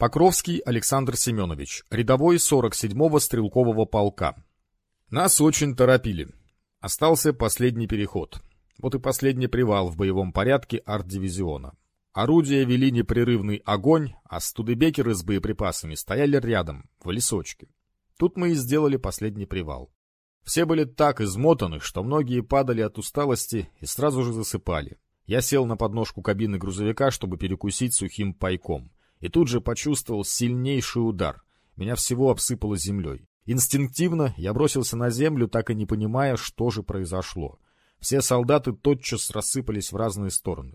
Покровский Александр Семенович, рядовой 47-го стрелкового полка. Нас очень торопили. Остался последний переход. Вот и последний привал в боевом порядке арт-дивизиона. Орудия вели непрерывный огонь, а студебекеры с боеприпасами стояли рядом, в лесочке. Тут мы и сделали последний привал. Все были так измотаны, что многие падали от усталости и сразу же засыпали. Я сел на подножку кабины грузовика, чтобы перекусить сухим пайком и тут же почувствовал сильнейший удар. Меня всего обсыпало землей. Инстинктивно я бросился на землю, так и не понимая, что же произошло. Все солдаты тотчас рассыпались в разные стороны.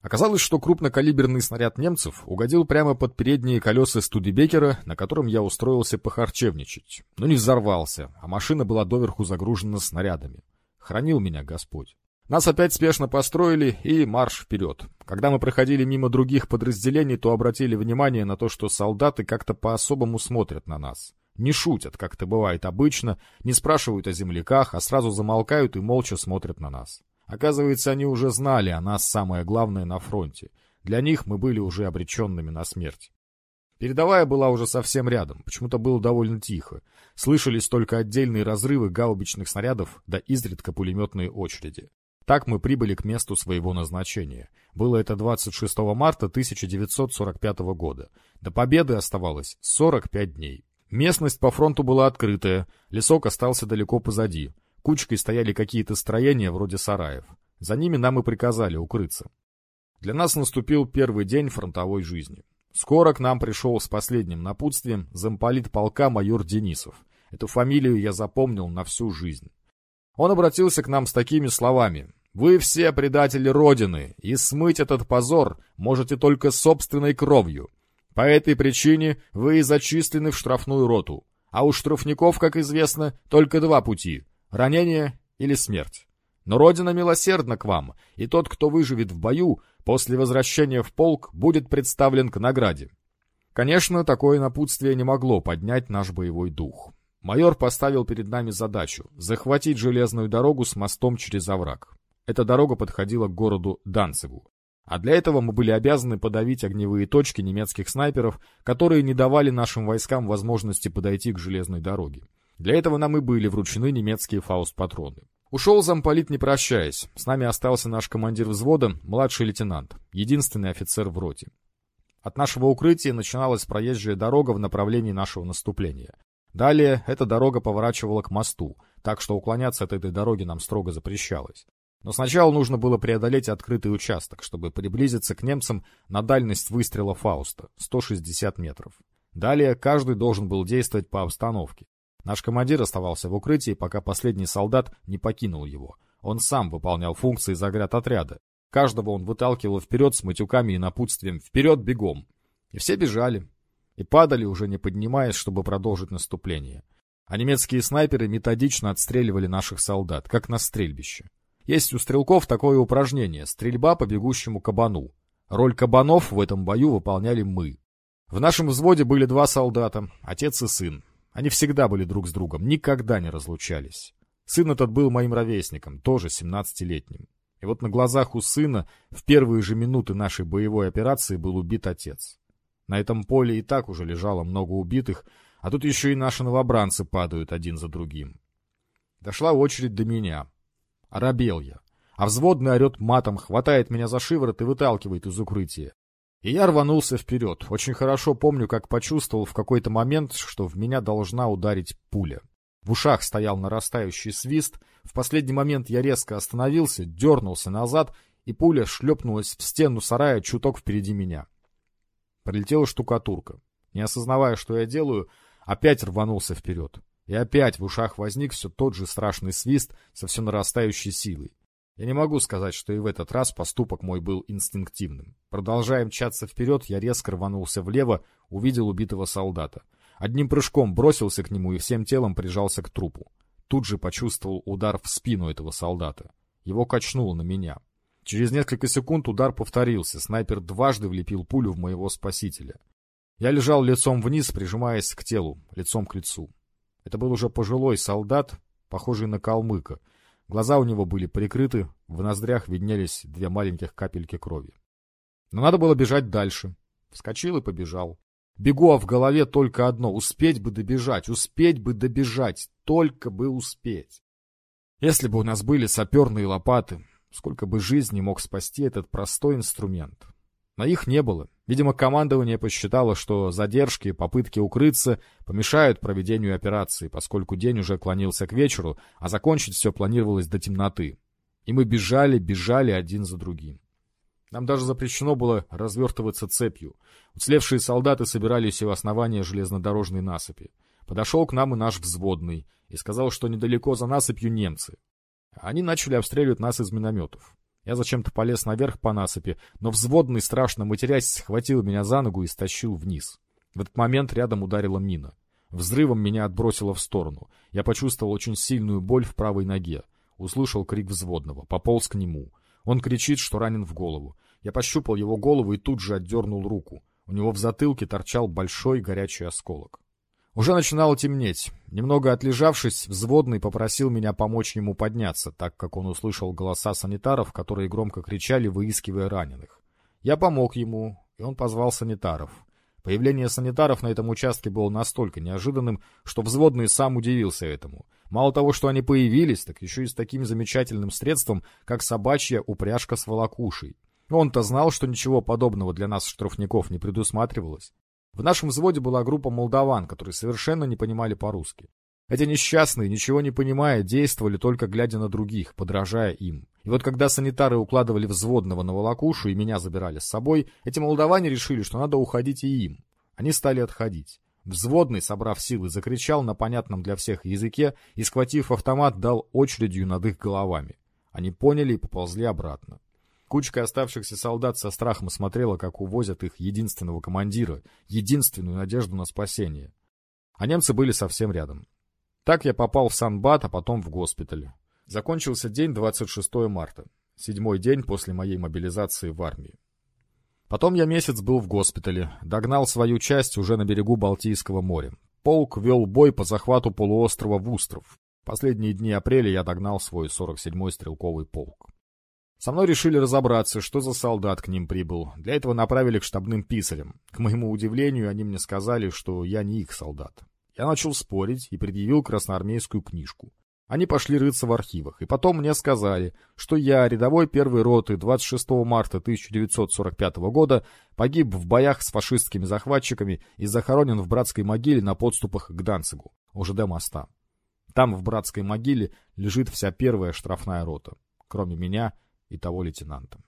Оказалось, что крупнокалиберный снаряд немцев угодил прямо под передние колеса Студебекера, на котором я устроился похарчевничать. Но не взорвался, а машина была доверху загружена снарядами. Хранил меня Господь. Нас опять спешно построили и марш вперед. Когда мы проходили мимо других подразделений, то обратили внимание на то, что солдаты как-то по-особому смотрят на нас. Не шутят, как это бывает обычно, не спрашивают о земляках, а сразу замолкают и молча смотрят на нас. Оказывается, они уже знали о нас самое главное на фронте. Для них мы были уже обреченными на смерть. Передовая была уже совсем рядом, почему-то было довольно тихо. Слышались только отдельные разрывы гаубичных снарядов да изредка пулеметные очереди. Так мы прибыли к месту своего назначения. Было это 26 марта 1945 года. До победы оставалось 45 дней. Местность по фронту была открытая, лесок остался далеко позади. Кучкой стояли какие-то строения вроде сараев. За ними нам и приказали укрыться. Для нас наступил первый день фронтовой жизни. Скоро к нам пришел с последним напутствием замполит полка майор Денисов. Эту фамилию я запомнил на всю жизнь. Он обратился к нам с такими словами. «Вы все предатели Родины, и смыть этот позор можете только собственной кровью. По этой причине вы и зачислены в штрафную роту. А у штрафников, как известно, только два пути — ранение или смерть. Но Родина милосердна к вам, и тот, кто выживет в бою, после возвращения в полк будет представлен к награде». Конечно, такое напутствие не могло поднять наш боевой дух. Майор поставил перед нами задачу — захватить железную дорогу с мостом через овраг. Эта дорога подходила к городу Данцеву. А для этого мы были обязаны подавить огневые точки немецких снайперов, которые не давали нашим войскам возможности подойти к железной дороге. Для этого нам и были вручены немецкие фауст-патроны. Ушел замполит не прощаясь. С нами остался наш командир взвода, младший лейтенант, единственный офицер в роте. От нашего укрытия начиналась проезжая дорога в направлении нашего наступления. Далее эта дорога поворачивала к мосту, так что уклоняться от этой дороги нам строго запрещалось. Но сначала нужно было преодолеть открытый участок, чтобы приблизиться к немцам на дальность выстрела Фауста — 160 метров. Далее каждый должен был действовать по обстановке. Наш командир оставался в укрытии, пока последний солдат не покинул его. Он сам выполнял функции заградотряда. Каждого он выталкивал вперед с матюками и напутствием «Вперед, бегом!». И все бежали и падали, уже не поднимаясь, чтобы продолжить наступление. А немецкие снайперы методично отстреливали наших солдат, как на стрельбище. Есть у стрелков такое упражнение — стрельба по бегущему кабану. Роль кабанов в этом бою выполняли мы. В нашем взводе были два солдата, отец и сын. Они всегда были друг с другом, никогда не разлучались. Сын этот был моим ровесником, тоже 17-летним. И вот на глазах у сына в первые же минуты нашей боевой операции был убит отец. На этом поле и так уже лежало много убитых, а тут еще и наши новобранцы падают один за другим. Дошла очередь до меня. Оробел я. А взводный орет матом, хватает меня за шиворот и выталкивает из укрытия. И я рванулся вперед. Очень хорошо помню, как почувствовал в какой-то момент, что в меня должна ударить пуля. В ушах стоял нарастающий свист. В последний момент я резко остановился, дернулся назад, и пуля шлепнулась в стену сарая чуток впереди меня. Пролетела штукатурка. Не осознавая, что я делаю, опять рванулся вперед. И опять в ушах возник все тот же страшный свист со все нарастающей силой. Я не могу сказать, что и в этот раз поступок мой был инстинктивным. Продолжая мчаться вперед, я резко рванулся влево, увидел убитого солдата. Одним прыжком бросился к нему и всем телом прижался к трупу. Тут же почувствовал удар в спину этого солдата. Его качнуло на меня. Через несколько секунд удар повторился. Снайпер дважды влепил пулю в моего спасителя. Я лежал лицом вниз, прижимаясь к телу, лицом к лицу. Это был уже пожилой солдат, похожий на калмыка. Глаза у него были прикрыты, в ноздрях виднелись две маленьких капельки крови. Но надо было бежать дальше. Вскочил и побежал. Бегу, а в голове только одно — успеть бы добежать, успеть бы добежать, только бы успеть. Если бы у нас были саперные лопаты, сколько бы жизней мог спасти этот простой инструмент. Но их не было. Видимо, командование посчитало, что задержки и попытки укрыться помешают проведению операции, поскольку день уже клонился к вечеру, а закончить все планировалось до темноты. И мы бежали, бежали один за другим. Нам даже запрещено было развертываться цепью. Уцелевшие солдаты собирались у основания железнодорожной насыпи. Подошел к нам и наш взводный и сказал, что недалеко за насыпью немцы. Они начали обстреливать нас из минометов. Я зачем-то полез наверх по насыпи, но взводный, страшно матерясь, схватил меня за ногу и стащил вниз. В этот момент рядом ударила мина. Взрывом меня отбросило в сторону. Я почувствовал очень сильную боль в правой ноге. Услышал крик взводного, пополз к нему. Он кричит, что ранен в голову. Я пощупал его голову и тут же отдернул руку. У него в затылке торчал большой горячий осколок. Уже начинало темнеть. Немного отлежавшись, взводный попросил меня помочь ему подняться, так как он услышал голоса санитаров, которые громко кричали, выискивая раненых. Я помог ему, и он позвал санитаров. Появление санитаров на этом участке было настолько неожиданным, что взводный сам удивился этому. Мало того, что они появились, так еще и с таким замечательным средством, как собачья упряжка с волокушей. Он-то знал, что ничего подобного для нас, штрафников, не предусматривалось. В нашем взводе была группа молдаван, которые совершенно не понимали по-русски. Эти несчастные, ничего не понимая, действовали только глядя на других, подражая им. И вот когда санитары укладывали взводного на волокушу и меня забирали с собой, эти молдаване решили, что надо уходить и им. Они стали отходить. Взводный, собрав силы, закричал на понятном для всех языке и, схватив автомат, дал очередью над их головами. Они поняли и поползли обратно. Кучка оставшихся солдат со страхом смотрела, как увозят их единственного командира, единственную надежду на спасение. А немцы были совсем рядом. Так я попал в Санбат, а потом в госпиталь. Закончился день 26 марта, седьмой день после моей мобилизации в армии. Потом я месяц был в госпитале, догнал свою часть уже на берегу Балтийского моря. Полк вел бой по захвату полуострова Вустров. Последние дни апреля я догнал свой 47-й стрелковый полк. Со мной решили разобраться, что за солдат к ним прибыл. Для этого направили к штабным писарям. К моему удивлению, они мне сказали, что я не их солдат. Я начал спорить и предъявил красноармейскую книжку. Они пошли рыться в архивах, и потом мне сказали, что я, рядовой первой роты 26 марта 1945 года, погиб в боях с фашистскими захватчиками и захоронен в братской могиле на подступах к Данцигу, у ЖД моста. Там, в братской могиле, лежит вся первая штрафная рота. Кроме меня, и того лейтенанта.